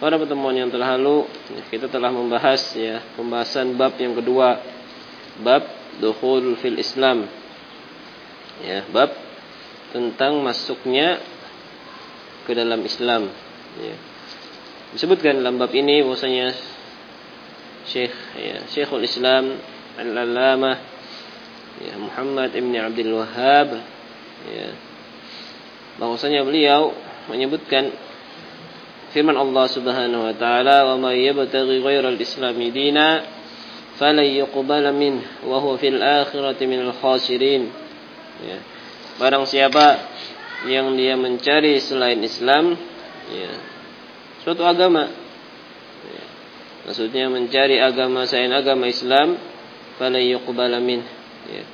Pada pertemuan yang telah lalu kita telah membahas ya pembahasan bab yang kedua bab dukhul fil Islam. Ya, bab tentang masuknya ke dalam Islam. Ya. Disebutkan dalam bab ini bahwasanya Syekh ya, Syekhul Islam Al-Allamah ya, Muhammad Ibn Abdul Wahhab ya, bahwasanya beliau menyebutkan firman Allah Subhanahu wa taala wa may yabtaghi ghairal islami dina falan yuqbala min wa huwa fil akhirati minal khasirin. Ya. Barang siapa yang dia mencari selain Islam ya suatu agama. Ya. maksudnya mencari agama selain agama Islam falan yuqbala min ya.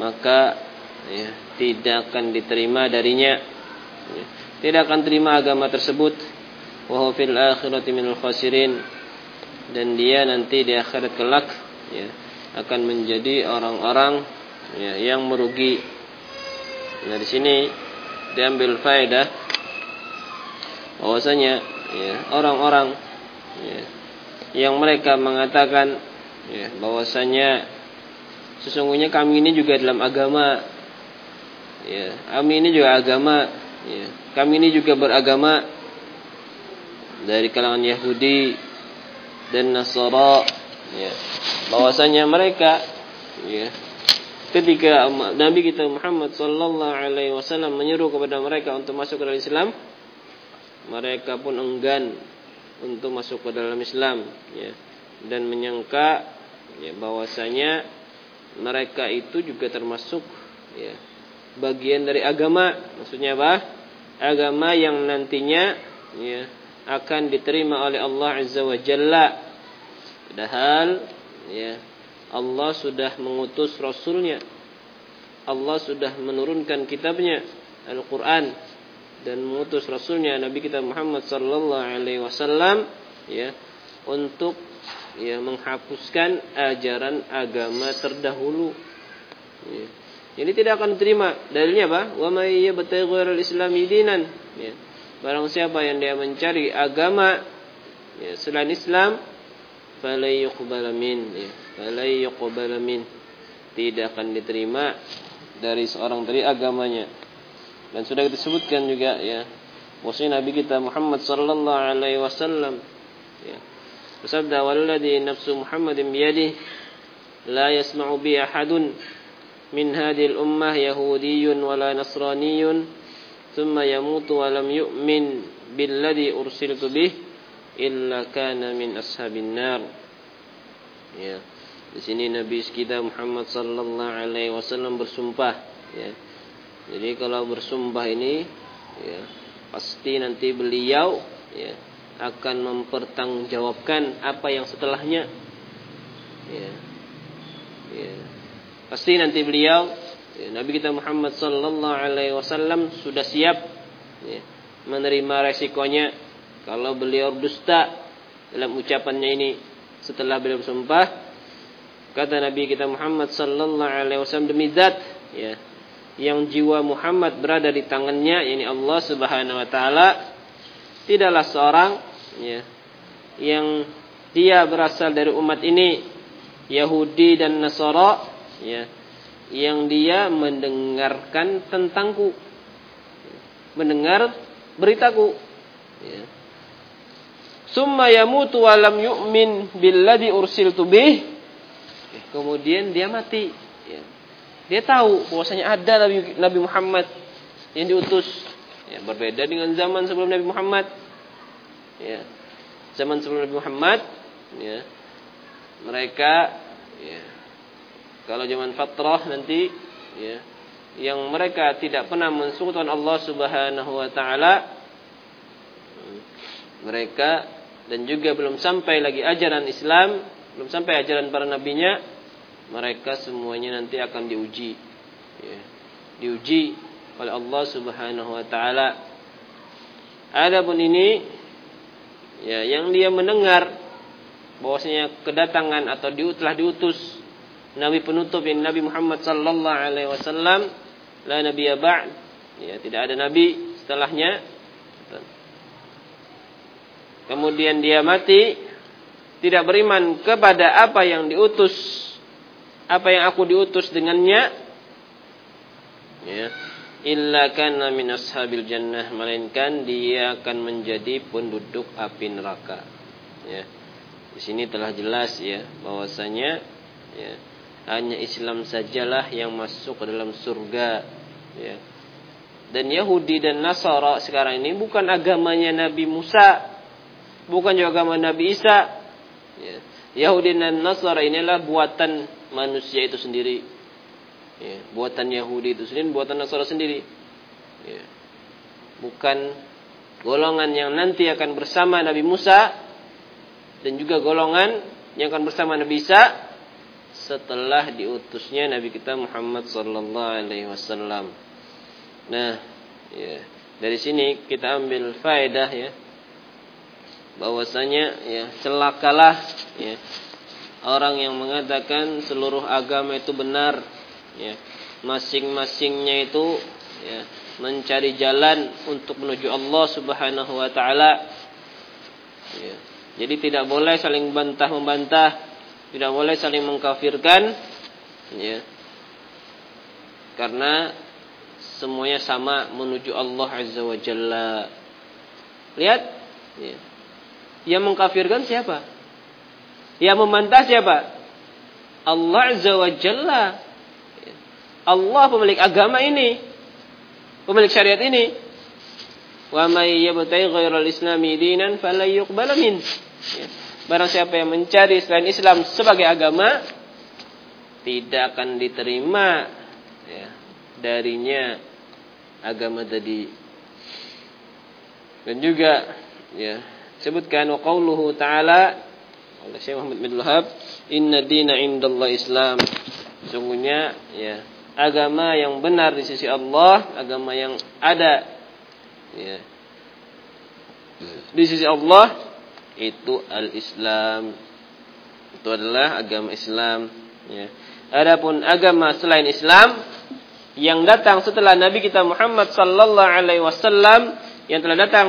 Maka ya tidak akan diterima darinya. Ya. tidak akan terima agama tersebut wa fil akhirati minal khasirin dan dia nanti di akhirat kelak ya akan menjadi orang-orang ya, yang merugi. Nah di sini diambil faedah bahwasanya ya orang-orang ya, yang mereka mengatakan ya bahwasanya sesungguhnya kami ini juga dalam agama ya kami ini juga agama ya kami ini juga beragama dari kalangan Yahudi dan Nasara ya. Bahwasanya mereka ya ketika Nabi kita Muhammad sallallahu alaihi wasallam menyeru kepada mereka untuk masuk ke dalam Islam mereka pun enggan untuk masuk ke dalam Islam ya dan menyangka ya bahwasanya mereka itu juga termasuk ya bagian dari agama. Maksudnya apa? Agama yang nantinya ya akan diterima oleh Allah Azza wa Jalla. Padahal ya Allah sudah mengutus rasulnya. Allah sudah menurunkan kitabnya Al-Qur'an dan mengutus rasulnya Nabi kita Muhammad sallallahu alaihi wasallam ya untuk ya menghapuskan ajaran agama terdahulu. Ya. Jadi tidak akan diterima. Dalilnya apa? Wa may dinan. Ya Barang siapa yang dia mencari agama ya, selain Islam, falai yuqbala min, ya, falai min. Tidak akan diterima dari seorang dari agamanya. Dan sudah disebutkan juga ya, bahwasanya Nabi kita Muhammad sallallahu alaihi wasallam ya. Bersabda walladzi nafsu Muhammadin biyadihi la yasma'u bi ahadun min hadhihi al-ummah yahudiyyun wala nasraniyyun ثم يموت ولم يؤمن بالذي أرسلت به إلا كان من أصحاب النار ya di sini Nabi kita Muhammad sallallahu alaihi wasallam bersumpah ya jadi kalau bersumpah ini ya pasti nanti beliau ya akan mempertanggungjawabkan apa yang setelahnya ya ya pasti nanti beliau Nabi kita Muhammad sallallahu alaihi wasallam sudah siap ya, menerima resikonya kalau beliau dusta dalam ucapannya ini setelah beliau bersumpah. Kata Nabi kita Muhammad sallallahu alaihi wasallam demi zat ya yang jiwa Muhammad berada di tangannya yakni Allah Subhanahu wa taala tidaklah seorang ya yang dia berasal dari umat ini Yahudi dan Nasara ya yang dia mendengarkan tentangku mendengar beritaku ya. Summa yamutu wa yu'min billadhi ursiltu bih. Kemudian dia mati. Ya. Dia tahu bahwasanya ada Nabi, Nabi Muhammad yang diutus. Ya, berbeda dengan zaman sebelum Nabi Muhammad. Ya. Zaman sebelum Nabi Muhammad, ya, mereka ya, kalau zaman fatrah nanti ya, yang mereka tidak pernah mensekutukan Allah Subhanahu wa taala mereka dan juga belum sampai lagi ajaran Islam, belum sampai ajaran para nabinya, mereka semuanya nanti akan diuji. Ya. Diuji oleh Allah Subhanahu wa taala. Adapun ini ya yang dia mendengar bahwasanya kedatangan atau diutlah diutus nabi penutup yang Nabi Muhammad sallallahu alaihi wasallam la nabiyya ba'd. Ya tidak ada nabi setelahnya. Kemudian dia mati tidak beriman kepada apa yang diutus apa yang aku diutus dengannya. Ya illa kana min ashabil jannah melainkan dia akan menjadi penduduk api neraka. Ya di sini telah jelas ya bahwasanya ya hanya Islam sajalah yang masuk ke dalam surga ya dan Yahudi dan Nasara sekarang ini bukan agamanya Nabi Musa bukan juga agama Nabi Isa. Ya. Yahudi dan Nasara inilah buatan manusia itu sendiri. Ya. Buatan Yahudi itu sendiri, buatan Nasara sendiri. Ya. Bukan golongan yang nanti akan bersama Nabi Musa dan juga golongan yang akan bersama Nabi Isa setelah diutusnya Nabi kita Muhammad sallallahu alaihi wasallam. Nah, ya, dari sini kita ambil faedah ya bahwasanya ya celakalah ya orang yang mengatakan seluruh agama itu benar ya masing-masingnya itu ya mencari jalan untuk menuju Allah Subhanahu wa taala ya jadi tidak boleh saling bantah membantah tidak boleh saling mengkafirkan ya karena semuanya sama menuju Allah Azza wa Jalla lihat ya yang mengkafirkan siapa? Yang membantah siapa? Allah Azza wa Jalla. Allah pemilik agama ini. Pemilik syariat ini. Wa may yabtaghi ghairal islami dinan fala yuqbal min. Ya. Barang siapa yang mencari selain Islam sebagai agama tidak akan diterima ya, darinya agama tadi. Dan juga ya sebutkan wa qauluhu ta'ala oleh Syekh Muhammad bin Wahab inna dina indallah Islam sungguhnya ya agama yang benar di sisi Allah agama yang ada ya di sisi Allah itu al-Islam. Itu adalah agama Islam ya. Adapun agama selain Islam yang datang setelah Nabi kita Muhammad sallallahu alaihi wasallam yang telah datang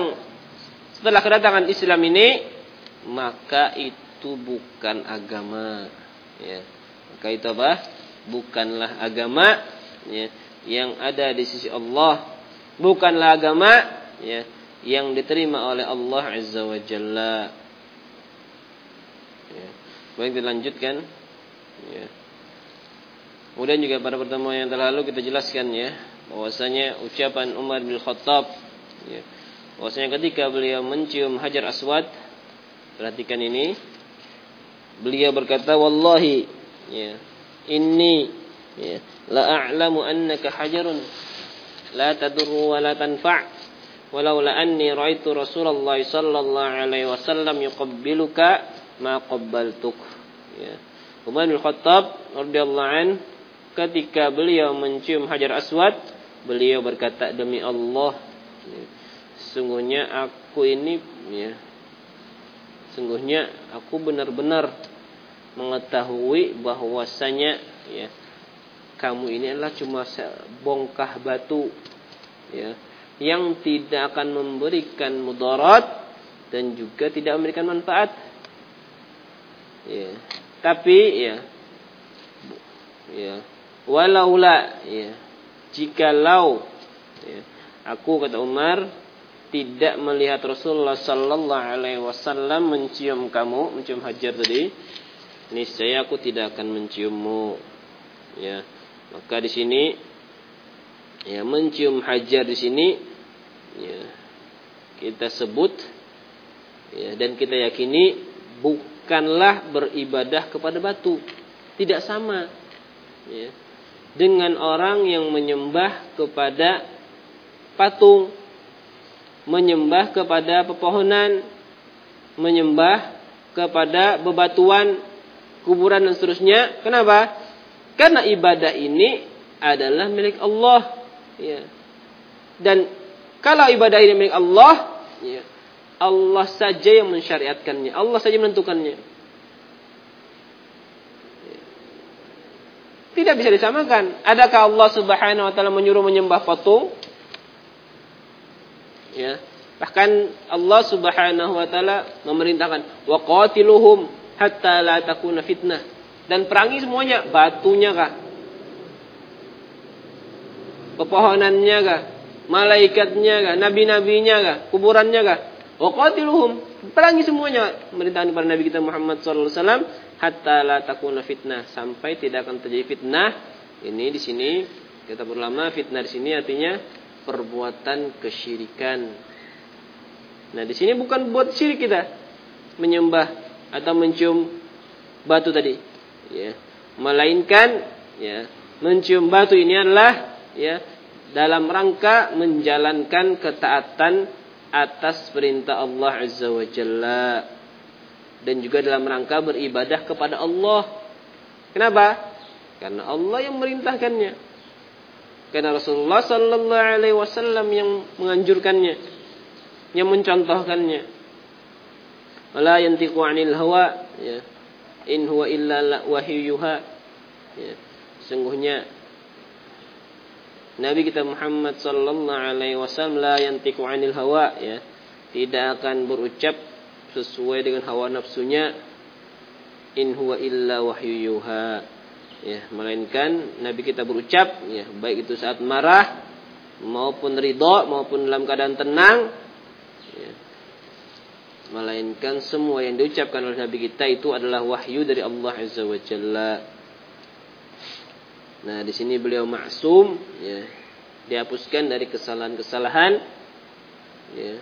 setelah kedatangan Islam ini maka itu bukan agama ya. Maka itu apa? Bukanlah agama ya yang ada di sisi Allah. Bukanlah agama ya yang diterima oleh Allah Azza wa Jalla. Ya. baik dilanjutkan. Ya. Kemudian juga pada pertemuan yang terlalu kita jelaskan ya bahwasanya ucapan Umar bin Khattab ya, Bahwasanya ketika beliau mencium Hajar Aswad, perhatikan ini, beliau berkata, "Wallahi, ya, inni ya, la a'lamu annaka hajarun la tadurru wa la tanfa' walaula anni ra'aitu Rasulullah sallallahu alaihi wasallam yuqabbiluka ma qabbaltuk." Ya. Umar bin Khattab radhiyallahu an ketika beliau mencium Hajar Aswad, beliau berkata, "Demi Allah, ya, sungguhnya aku ini ya sungguhnya aku benar-benar mengetahui bahwasanya ya kamu ini adalah cuma bongkah batu ya yang tidak akan memberikan mudarat dan juga tidak memberikan manfaat. Ya. Tapi ya. Ya. Walaula ya. Jikalau ya, aku kata Umar tidak melihat Rasulullah sallallahu alaihi wasallam mencium kamu mencium Hajar tadi niscaya aku tidak akan menciummu. Ya. Maka di sini ya mencium hajar di sini ya kita sebut ya dan kita yakini bukanlah beribadah kepada batu tidak sama ya dengan orang yang menyembah kepada patung menyembah kepada pepohonan menyembah kepada bebatuan kuburan dan seterusnya kenapa karena ibadah ini adalah milik Allah. Ya. Dan kalau ibadah ini milik Allah, ya, Allah saja yang mensyariatkannya. Allah saja menentukannya. Ya. Tidak bisa disamakan. Adakah Allah Subhanahu wa taala menyuruh menyembah patung? Ya. Bahkan Allah Subhanahu wa taala memerintahkan wa qatiluhum hatta la takuna fitnah dan perangi semuanya, batunya kah? Pepohonannya kah? Malaikatnya kah? Nabi-nabinya kah? Kuburannya kah? Waqatiluhum. Perangi semuanya. Merintahkan kepada Nabi kita Muhammad SAW. Hatta la takuna fitnah. Sampai tidak akan terjadi fitnah. Ini di sini kita berlama fitnah di sini artinya perbuatan kesyirikan. Nah di sini bukan buat syirik kita menyembah atau mencium batu tadi ya melainkan ya mencium batu ini adalah ya dalam rangka menjalankan ketaatan atas perintah Allah Azza wa Jalla dan juga dalam rangka beribadah kepada Allah. Kenapa? Karena Allah yang merintahkannya. Karena Rasulullah sallallahu alaihi wasallam yang menganjurkannya, yang mencontohkannya. Wala yantiqu 'anil hawa, ya illa wahyuha ya. sungguhnya Nabi kita Muhammad sallallahu alaihi wasallam la yantiqu anil hawa ya. Tidak akan berucap sesuai dengan hawa nafsunya. In huwa illa wahyuha ya. Melainkan Nabi kita berucap ya baik itu saat marah maupun ridho maupun dalam keadaan tenang ya, melainkan semua yang diucapkan oleh Nabi kita itu adalah wahyu dari Allah Azza wa Jalla. Nah, di sini beliau maksum ya, dihapuskan dari kesalahan-kesalahan ya,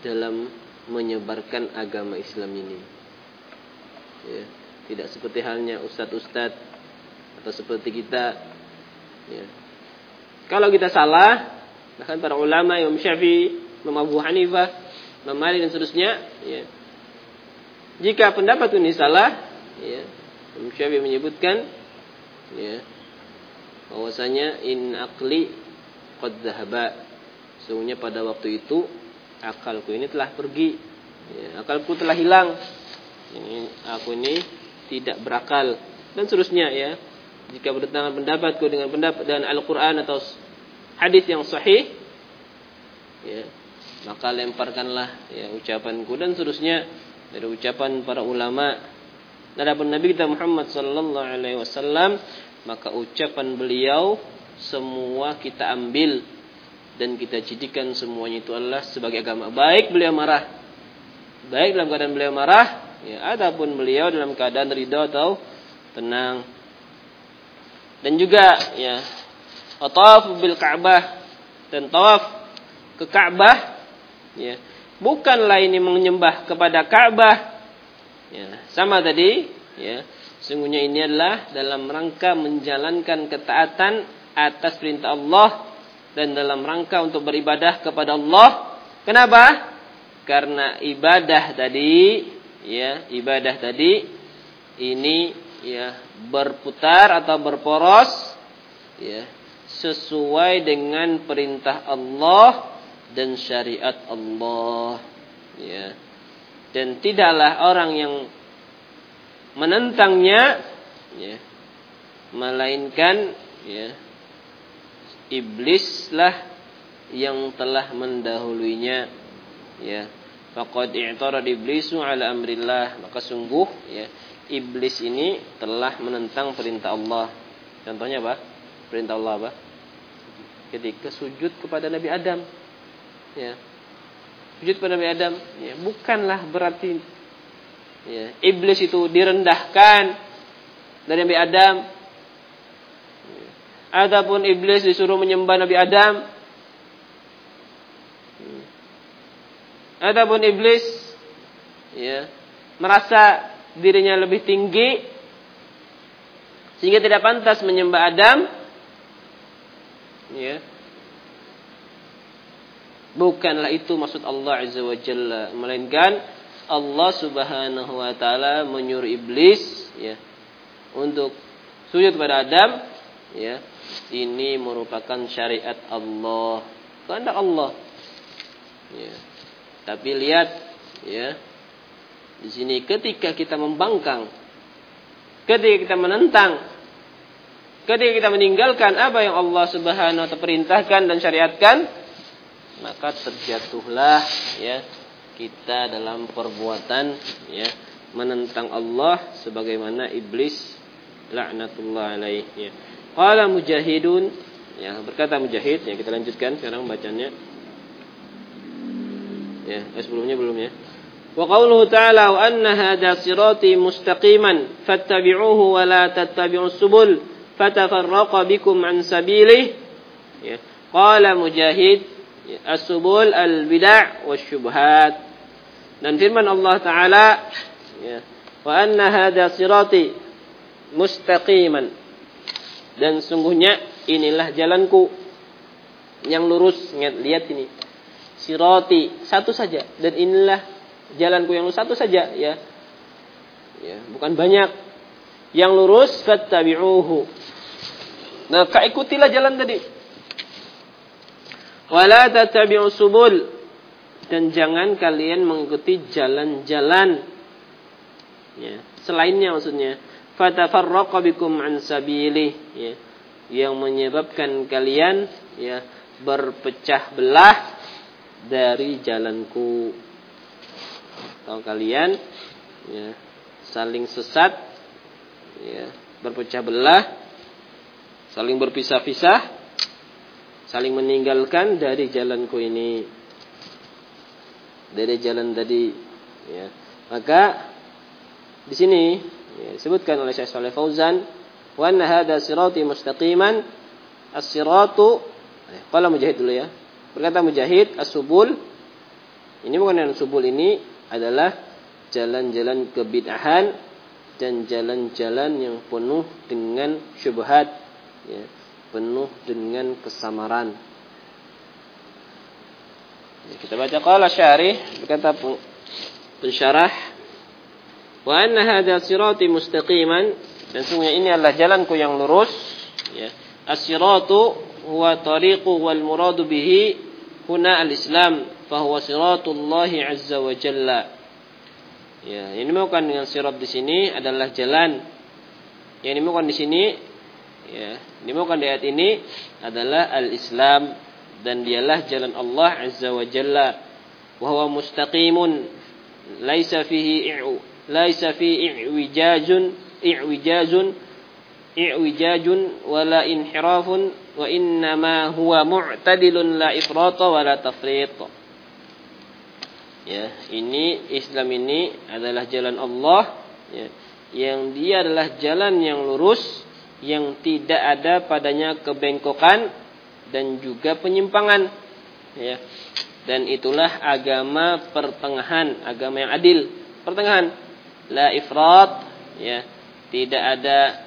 dalam menyebarkan agama Islam ini. Ya, tidak seperti halnya ustadz-ustadz atau seperti kita ya. Kalau kita salah, bahkan para ulama Imam Syafi'i, Imam Abu Hanifah Imam dan seterusnya ya. Jika pendapat ini salah ya, Imam Syafi'i menyebutkan ya, bahwasanya in akli qad dhahaba. Sesungguhnya pada waktu itu akalku ini telah pergi. Ya, akalku telah hilang. Ini aku ini tidak berakal. Dan seterusnya ya. Jika bertentangan pendapatku dengan pendapat dan Al-Qur'an atau hadis yang sahih ya maka lemparkanlah ya ucapanku dan seterusnya dari ucapan para ulama. Adapun Nabi kita Muhammad sallallahu alaihi wasallam maka ucapan beliau semua kita ambil dan kita jadikan semuanya itu adalah sebagai agama. Baik beliau marah, baik dalam keadaan beliau marah, ya adapun beliau dalam keadaan ridha atau tenang. Dan juga ya tawaf bil Ka'bah dan tawaf ke Ka'bah ya bukanlah ini menyembah kepada Ka'bah ya. Sama tadi ya. Sungguhnya ini adalah dalam rangka menjalankan ketaatan atas perintah Allah dan dalam rangka untuk beribadah kepada Allah. Kenapa? Karena ibadah tadi ya ibadah tadi ini ya berputar atau berporos ya sesuai dengan perintah Allah dan syariat Allah ya dan tidaklah orang yang menentangnya ya melainkan ya iblislah yang telah mendahulunya ya. Faqad i'tarad iblisu ala amrillah. Maka sungguh ya iblis ini telah menentang perintah Allah. Contohnya apa? Perintah Allah apa? Ketika sujud kepada Nabi Adam ya sujud kepada Nabi Adam ya bukanlah berarti ya iblis itu direndahkan dari Nabi Adam Adapun iblis disuruh menyembah Nabi Adam. Adapun iblis ya, merasa dirinya lebih tinggi sehingga tidak pantas menyembah Adam. Ya. Bukanlah itu maksud Allah Azza wa Jalla, melainkan Allah Subhanahu wa taala menyuruh iblis ya untuk sujud kepada Adam ya. Ini merupakan syariat Allah kehendak Allah ya. Tapi lihat ya di sini ketika kita membangkang ketika kita menentang ketika kita meninggalkan apa yang Allah Subhanahu wa taala perintahkan dan syariatkan maka terjatuhlah ya kita dalam perbuatan ya menentang Allah sebagaimana iblis laknatullah alaih ya. Qala mujahidun ya berkata mujahid ya kita lanjutkan sekarang bacanya. Ya eh, sebelumnya belum ya. Wa qawluhu ta'ala wa anna hadha sirati mustaqiman fattabi'uhu wa la tattabi'us subul fatafarraqa bikum an sabilihi ya qala mujahid as-subul al-bid'ah wasyubhat dan firman Allah taala ya wa anna hadha sirati mustaqiman dan sungguhnya inilah jalanku yang lurus. Lihat ini. Siroti satu saja dan inilah jalanku yang lurus satu saja ya. Ya, bukan banyak. Yang lurus fattabi'uhu. Nah, ikutilah jalan tadi. Wala subul. Dan jangan kalian mengikuti jalan-jalan. Ya, selainnya maksudnya. Fatafarraqa bikum an sabili. Ya yang menyebabkan kalian ya berpecah belah dari jalanku. Kalau kalian ya saling sesat ya berpecah belah saling berpisah-pisah saling meninggalkan dari jalanku ini. Dari jalan tadi. Ya. Maka di sini ya, disebutkan oleh Syekh Saleh Fauzan wa anna hadha sirati mustaqiman as-siratu eh, qala mujahid dulu ya. Berkata mujahid as-subul ini bukan yang subul ini adalah jalan-jalan kebid'ahan dan jalan-jalan yang penuh dengan syubhat ya, penuh dengan kesamaran ya, kita baca qala syarih berkata pensyarah Wa anna hadha sirati mustaqiman dan sungguh ini adalah jalanku yang lurus ya. As-siratu huwa tariqu wal muradu bihi huna al-islam fa huwa siratullah azza wa jalla. Ya, ini bukan dengan sirat di sini adalah jalan. Yang bukan di sini ya, ini bukan di ayat ini adalah al-islam dan dialah jalan Allah azza wa jalla. Wa mustaqimun laisa fihi i'u laisa fi i'wijajun i'wijajun i'wijajun wala inhirafun wa innama huwa mu'tadilun la ifrata wala tafrit. Ya. Ini Islam ini adalah jalan Allah ya, yang dia adalah jalan yang lurus yang tidak ada padanya kebengkokan dan juga penyimpangan ya. Dan itulah agama pertengahan agama yang adil pertengahan. La ifrat ya. Tidak ada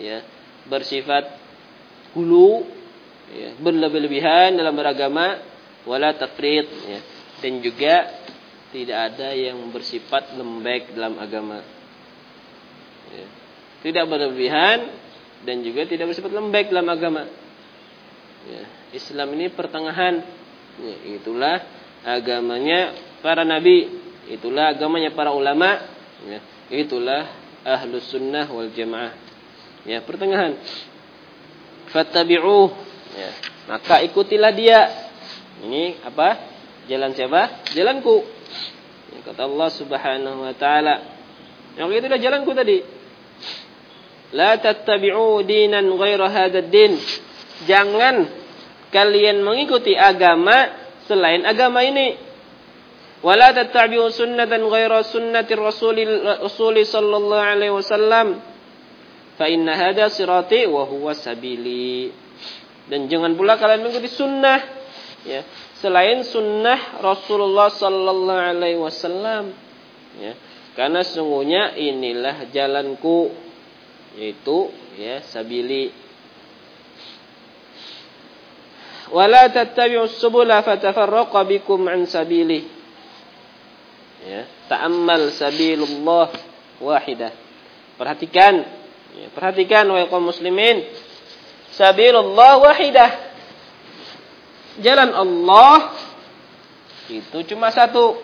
ya bersifat hulu ya, berlebih-lebihan dalam beragama wala tafrid ya. Dan juga tidak ada yang bersifat lembek dalam agama ya. tidak berlebihan dan juga tidak bersifat lembek dalam agama ya. Islam ini pertengahan ya, itulah agamanya para nabi itulah agamanya para ulama Ya, itulah ahlus sunnah wal jamaah. Ya, pertengahan. Fattabi'uh. Ya, maka ikutilah dia. Ini apa? Jalan siapa? Jalanku. Ya, kata Allah Subhanahu wa taala. Yang itu adalah jalanku tadi. La tattabi'u dinan ghaira hadzal din. Jangan kalian mengikuti agama selain agama ini. Wala tattabi'u sunnatan ghaira sunnati Rasul sallallahu alaihi wasallam. Fa inna hadza sirati wa huwa sabili. Dan jangan pula kalian mengikuti sunnah ya selain sunnah Rasulullah sallallahu alaihi wasallam ya. Karena sungguhnya inilah jalanku yaitu ya sabili. Wala tattabi'us subula fatafarraqa bikum an sabili. Ya ta'ammal sabilullah wahidah perhatikan ya, perhatikan wahai kaum muslimin. Sabilullah wahidah jalan Allah itu cuma satu.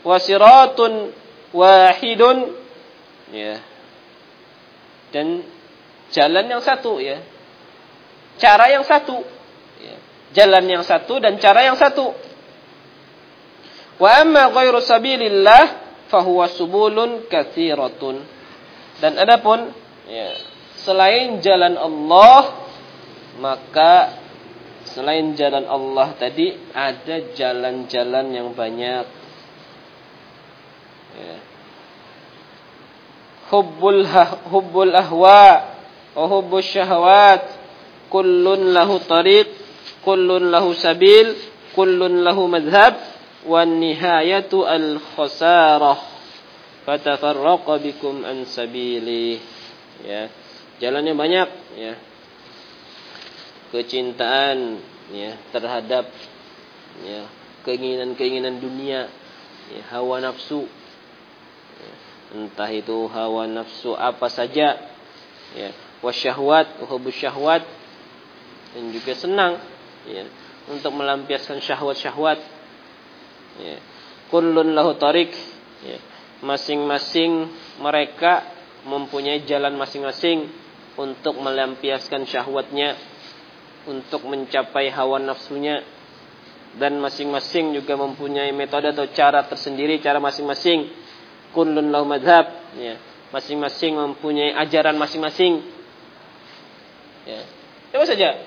Wasiratun wahidun. Ya dan jalan yang satu ya cara yang satu ya. jalan yang satu dan cara yang satu Wa amma ghairu sabilillah fahuwa subulun katsiratun. Dan adapun ya, selain jalan Allah maka selain jalan Allah tadi ada jalan-jalan yang banyak. Ya. Hubbul hubbul ahwa wa hubbus syahawat kullun lahu tariq kullun lahu sabil kullun lahu madhhab. Wan nihayatu al khasarah. Fatafarraqa bikum an sabili. Ya jalannya banyak ya. Kecintaan ya terhadap ya keinginan-keinginan dunia ya, hawa nafsu entah itu hawa nafsu apa saja ya wasyahwat hubus syahwat dan juga senang ya untuk melampiaskan syahwat-syahwat Ya. Kullun lahu tarik. Ya. Masing-masing mereka mempunyai jalan masing-masing untuk melampiaskan syahwatnya, untuk mencapai hawa nafsunya, dan masing-masing juga mempunyai metode atau cara tersendiri, cara masing-masing. Kullun lahu madhab. Ya. Masing-masing mempunyai ajaran masing-masing. Ya. Coba saja.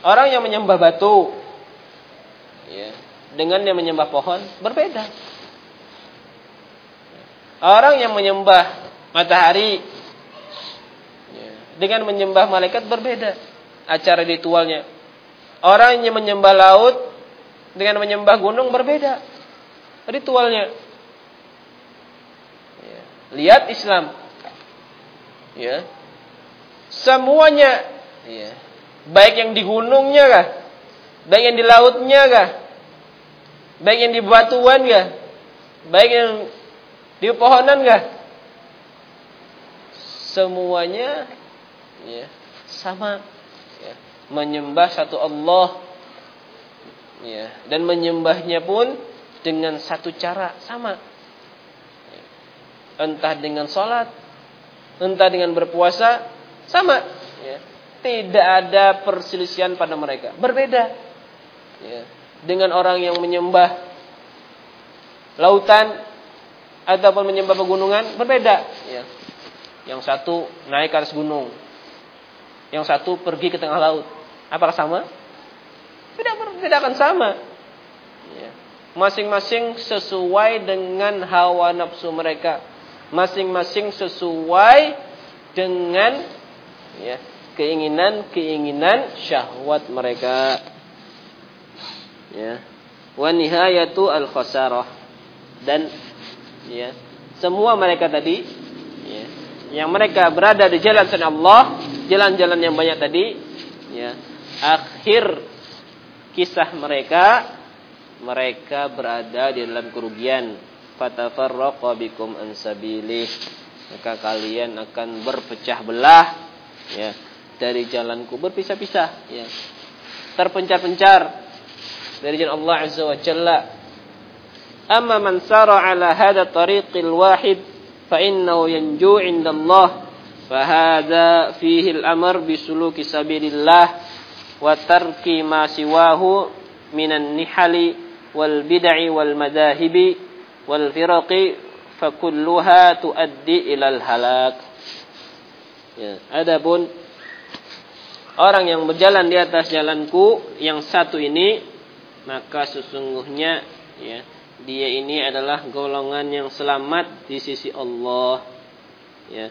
Orang yang menyembah batu, ya, dengan yang menyembah pohon berbeda. Orang yang menyembah matahari ya, dengan menyembah malaikat berbeda acara ritualnya. Orang yang menyembah laut dengan menyembah gunung berbeda ritualnya. Lihat Islam. Ya. Semuanya ya. Baik yang di gunungnya kah? Baik yang di lautnya kah? Baik yang di batuan kah? Baik yang di pohonan kah? Semuanya ya, sama ya, menyembah satu Allah ya, dan menyembahnya pun dengan satu cara sama. Entah dengan sholat, entah dengan berpuasa, sama. Ya. Tidak ada perselisihan pada mereka. Berbeda. Ya dengan orang yang menyembah lautan ataupun menyembah pegunungan berbeda. Ya. Yang satu naik ke atas gunung, yang satu pergi ke tengah laut. Apakah sama? Tidak, tidak akan sama. Ya. Masing-masing sesuai dengan hawa nafsu mereka. Masing-masing sesuai dengan ya, keinginan-keinginan syahwat mereka. Ya. Wa nihayatu al khasarah dan ya semua mereka tadi ya yang mereka berada di jalan sana Allah jalan-jalan yang banyak tadi ya akhir kisah mereka mereka berada di dalam kerugian fatafarraqa bikum an sabilih. Maka kalian akan berpecah belah ya dari jalanku. Berpisah-pisah ya. Terpencar-pencar dari jalan Allah Azza wa Jalla. Amma man sara ala hada tariqil wahid fa innahu yanju 'inda Allah fa hadha fihi al-amr bi suluki sabilillah wa tarki ma siwahu minan nihali wal bid'i wal madahibi wal firaqi fa kulluha tuaddi ilal halak. Ya adapun orang yang berjalan di atas jalanku yang satu ini maka sesungguhnya ya dia ini adalah golongan yang selamat di sisi Allah. Ya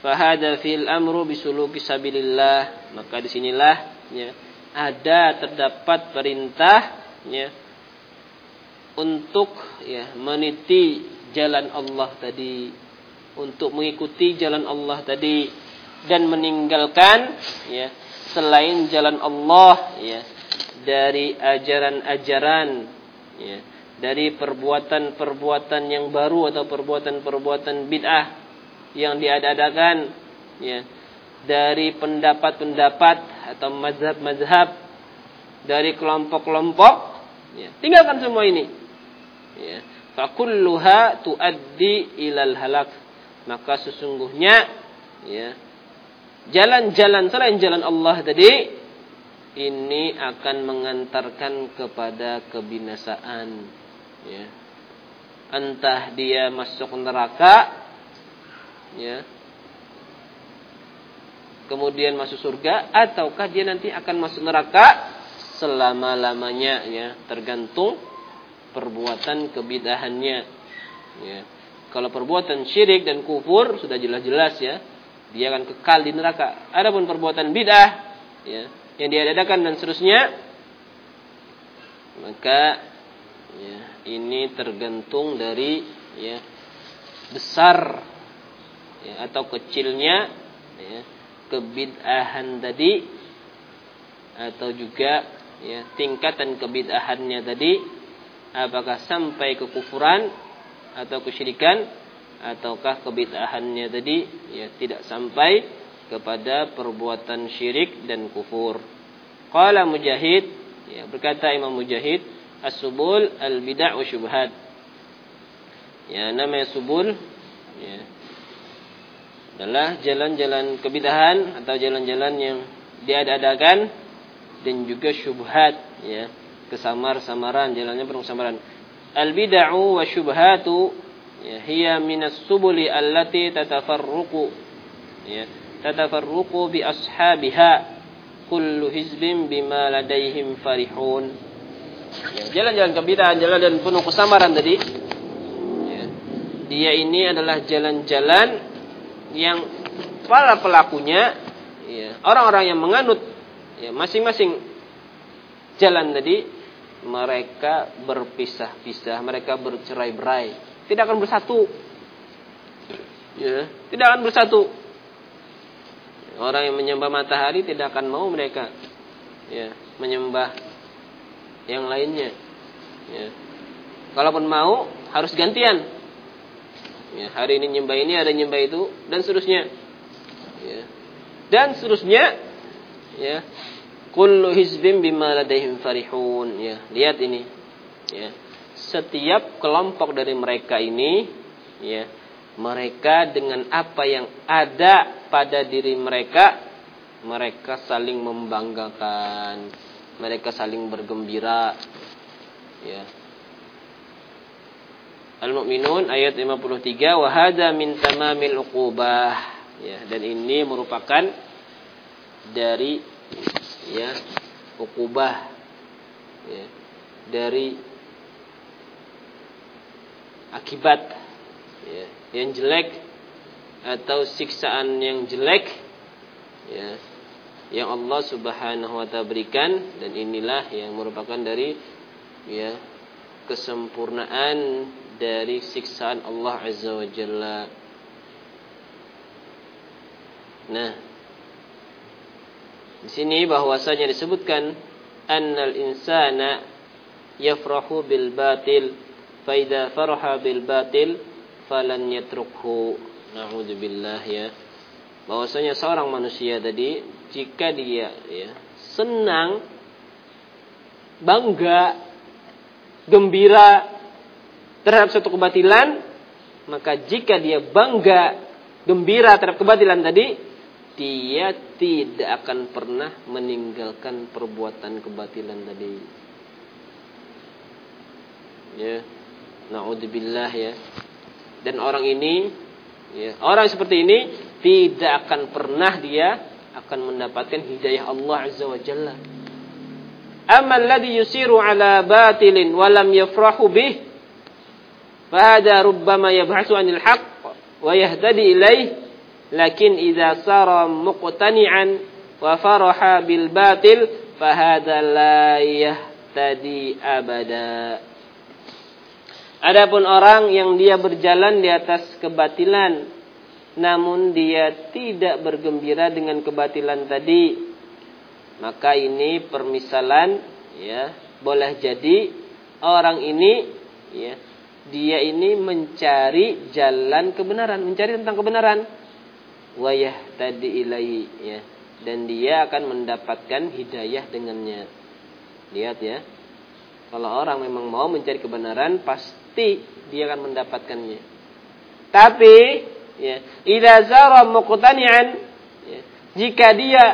fahada fil amru bisuluki sabilillah. Maka di sinilah ya ada terdapat perintah ya untuk ya meniti jalan Allah tadi. Untuk mengikuti jalan Allah tadi. Dan meninggalkan ya selain jalan Allah ya dari ajaran-ajaran ya dari perbuatan-perbuatan yang baru atau perbuatan-perbuatan bid'ah yang diadakan ya dari pendapat-pendapat atau mazhab-mazhab dari kelompok-kelompok ya. Tinggalkan semua ini ya. Fakulluha tuaddi ilal halak. Maka sesungguhnya ya jalan-jalan selain jalan Allah tadi ini akan mengantarkan kepada kebinasaan ya. Entah dia masuk neraka ya kemudian masuk surga ataukah dia nanti akan masuk neraka selama-lamanya ya tergantung perbuatan kebidahannya. Ya. Kalau perbuatan syirik dan kufur sudah jelas-jelas ya dia akan kekal di neraka. Adapun perbuatan bid'ah ya, yang diadakan dan seterusnya maka ya, ini tergantung dari ya, besar ya, atau kecilnya ya, kebid'ahan tadi atau juga ya, tingkatan kebid'ahannya tadi apakah sampai kekufuran atau kesyirikan ataukah kebid'ahannya tadi ya tidak sampai kepada perbuatan syirik dan kufur. Qala Mujahid ya berkata Imam Mujahid as-subul al-bid'ah wa syubhat. Ya namanya subul ya adalah jalan-jalan kebidahan atau jalan-jalan yang diadakan dan juga syubhat ya kesamar-samaran jalannya penuh samaran. Al-bid'u wa syubhatu ya hiya minas subuli allati tatafarruqu ya tatafarruqu bi ashabiha kullu hizbin bima ladaihim farihun. Ya, jalan-jalan kebidahan jalan-jalan penuh kesamaran tadi ya, dia ini adalah jalan-jalan yang para pelakunya ya, orang-orang yang menganut ya, masing-masing jalan tadi mereka berpisah-pisah mereka bercerai-berai tidak akan bersatu. Ya, tidak akan bersatu. Orang yang menyembah matahari tidak akan mau mereka ya, menyembah yang lainnya. Ya. Kalaupun mau harus gantian. Ya, hari ini nyembah ini ada nyembah itu dan seterusnya. Ya. Dan seterusnya ya. Kullu hizbin bima ladaihim farihun ya. Lihat ini. Ya setiap kelompok dari mereka ini ya mereka dengan apa yang ada pada diri mereka mereka saling membanggakan mereka saling bergembira ya Al-Mu'minun ayat 53 wa hadza min tamamil uqubah ya dan ini merupakan dari ya uqubah ya dari akibat ya, yang jelek atau siksaan yang jelek ya yang Allah Subhanahu wa taala berikan dan inilah yang merupakan dari ya kesempurnaan dari siksaan Allah Azza wa Jalla. Nah, di sini bahwasanya disebutkan annal insana yafrahu bil batil faida farha bil batil falan yatrukhu. Naudzubillah ya. Bahwasanya seorang manusia tadi jika dia ya senang bangga gembira terhadap suatu kebatilan maka jika dia bangga, gembira terhadap kebatilan tadi, dia tidak akan pernah meninggalkan perbuatan kebatilan tadi. Ya. Naudzubillah ya. Dan orang ini ya, orang seperti ini tidak akan pernah dia akan mendapatkan hidayah Allah Azza wa Jalla. Amma alladhi yusiru ala batilin wa lam yafrahu bih fahada rubbama yabhasu anil haqq wa ilaih lakin idza sara muqtani'an wa faraha bil batil fahada la yahtadi abada. Adapun orang yang dia berjalan di atas kebatilan namun dia tidak bergembira dengan kebatilan tadi maka ini permisalan ya boleh jadi orang ini ya dia ini mencari jalan kebenaran mencari tentang kebenaran wayah tadi ilahi ya. Dan dia akan mendapatkan hidayah dengannya. Lihat ya. Kalau orang memang mau mencari kebenaran pasti dia akan mendapatkannya. Tapi ya, idza zara muqtani'an ya, jika dia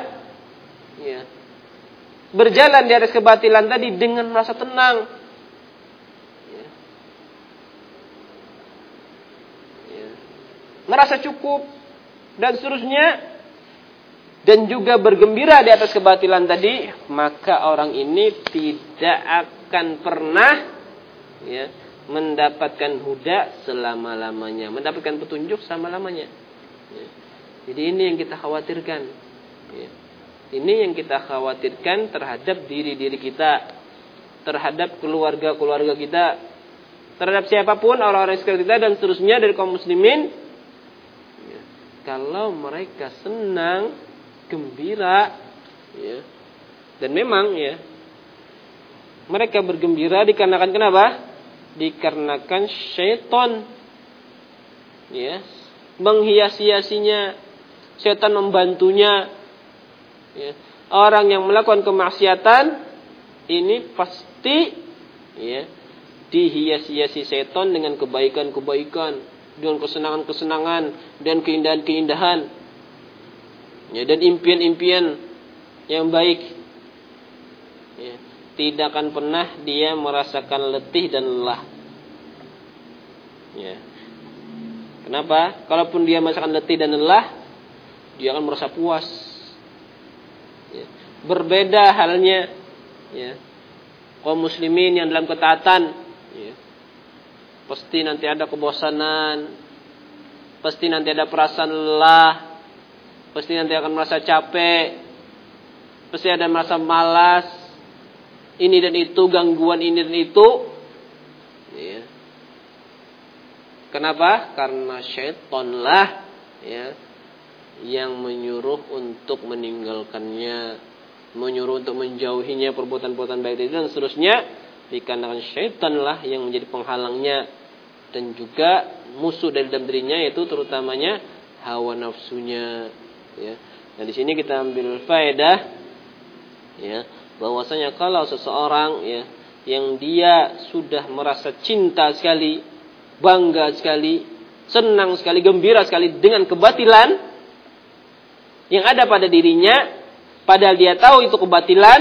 ya, berjalan di atas kebatilan tadi dengan merasa tenang ya, ya, merasa cukup dan seterusnya dan juga bergembira di atas kebatilan tadi maka orang ini tidak akan pernah ya mendapatkan huda selama-lamanya, mendapatkan petunjuk selama-lamanya. Ya. Jadi ini yang kita khawatirkan. Ya. Ini yang kita khawatirkan terhadap diri-diri kita, terhadap keluarga-keluarga kita, terhadap siapa pun orang-orang sekitar kita dan seterusnya dari kaum muslimin. Kalau mereka senang, gembira, ya. dan memang ya mereka bergembira dikarenakan kenapa? dikarenakan syaitan ya menghias-hiasinya setan membantunya ya. orang yang melakukan kemaksiatan ini pasti ya dihias-hiasi setan dengan kebaikan-kebaikan dengan kesenangan-kesenangan dan keindahan-keindahan ya dan impian-impian yang baik ya tidak akan pernah dia merasakan letih dan lelah. Ya. Kenapa? Kalaupun dia merasakan letih dan lelah, dia akan merasa puas. Ya. Berbeda halnya ya. kaum muslimin yang dalam ketaatan, ya. Pasti nanti ada kebosanan, pasti nanti ada perasaan lelah, pasti nanti akan merasa capek, pasti ada merasa malas, ini dan itu, gangguan ini dan itu. Ya. Kenapa? Karena syaitanlah ya, yang menyuruh untuk meninggalkannya, menyuruh untuk menjauhinya perbuatan-perbuatan baik itu dan seterusnya. Dikarenakan syaitanlah yang menjadi penghalangnya dan juga musuh dari dalam dirinya yaitu terutamanya hawa nafsunya. Ya. Nah di sini kita ambil faedah ya bahwasanya kalau seseorang ya yang dia sudah merasa cinta sekali, bangga sekali, senang sekali, gembira sekali dengan kebatilan yang ada pada dirinya, padahal dia tahu itu kebatilan,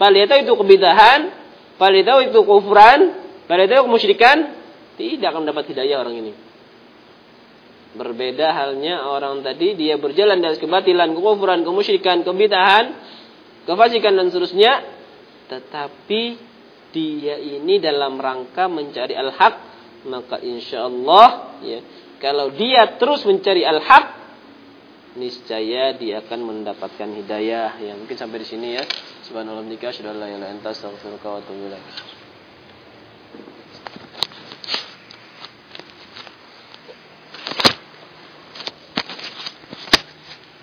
padahal dia tahu itu kebidahan, tahu itu kufuran, dia tahu kemusyrikan, tidak akan mendapat hidayah orang ini. Berbeda halnya orang tadi dia berjalan dari kebatilan, kekufuran, kemusyrikan, kebidahan, kefasikan dan seterusnya tetapi dia ini dalam rangka mencari al-haq maka insya Allah ya kalau dia terus mencari al-haq niscaya dia akan mendapatkan hidayah ya mungkin sampai di sini ya subhanallah bihamdika asyhadu an la ilaha illa anta astaghfiruka wa atubu